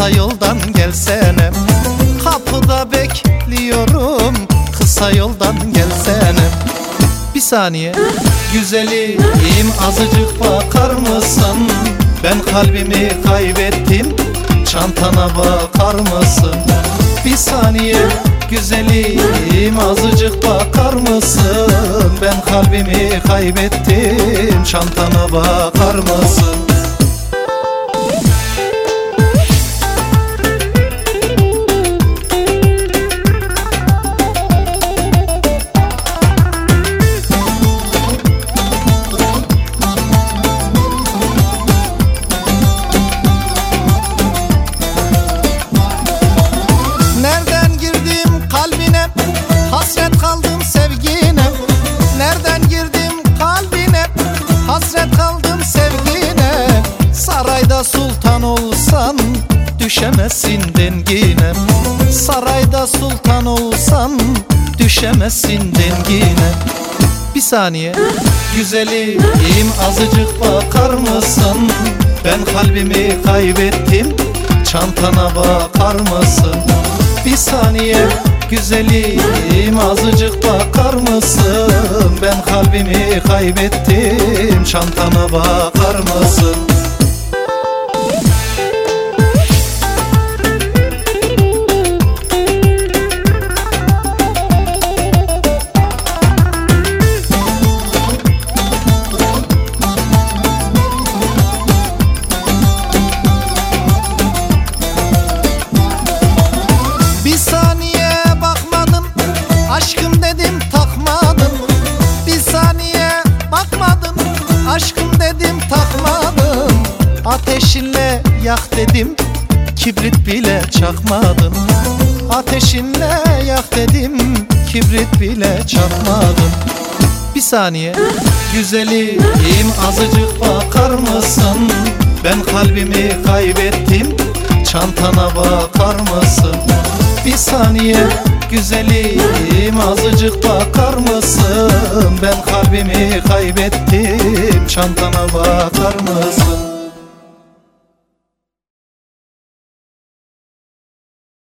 kısa yoldan gelsene. Kapıda bekliyorum kısa yoldan gelsene. Bir saniye. Güzelim azıcık bakar mısın? Ben kalbimi kaybettim çantana bakar mısın? Bir saniye. Güzelim azıcık bakar mısın? Ben kalbimi kaybettim çantana bakar mısın Düşemezsin dengine Sarayda sultan olsan Düşemezsin dengine Bir saniye Güzelim azıcık bakar mısın Ben kalbimi kaybettim Çantana bakar mısın? Bir saniye güzelim azıcık bakar mısın? Ben kalbimi kaybettim çantana bakar mısın? Ateşinle yak dedim Kibrit bile çakmadım Ateşinle yak dedim Kibrit bile çakmadım Bir saniye Güzelim azıcık bakar mısın Ben kalbimi kaybettim Çantana bakar mısın? Bir saniye güzelim azıcık bakar mısın? Ben kalbimi kaybettim çantana bakar mısın?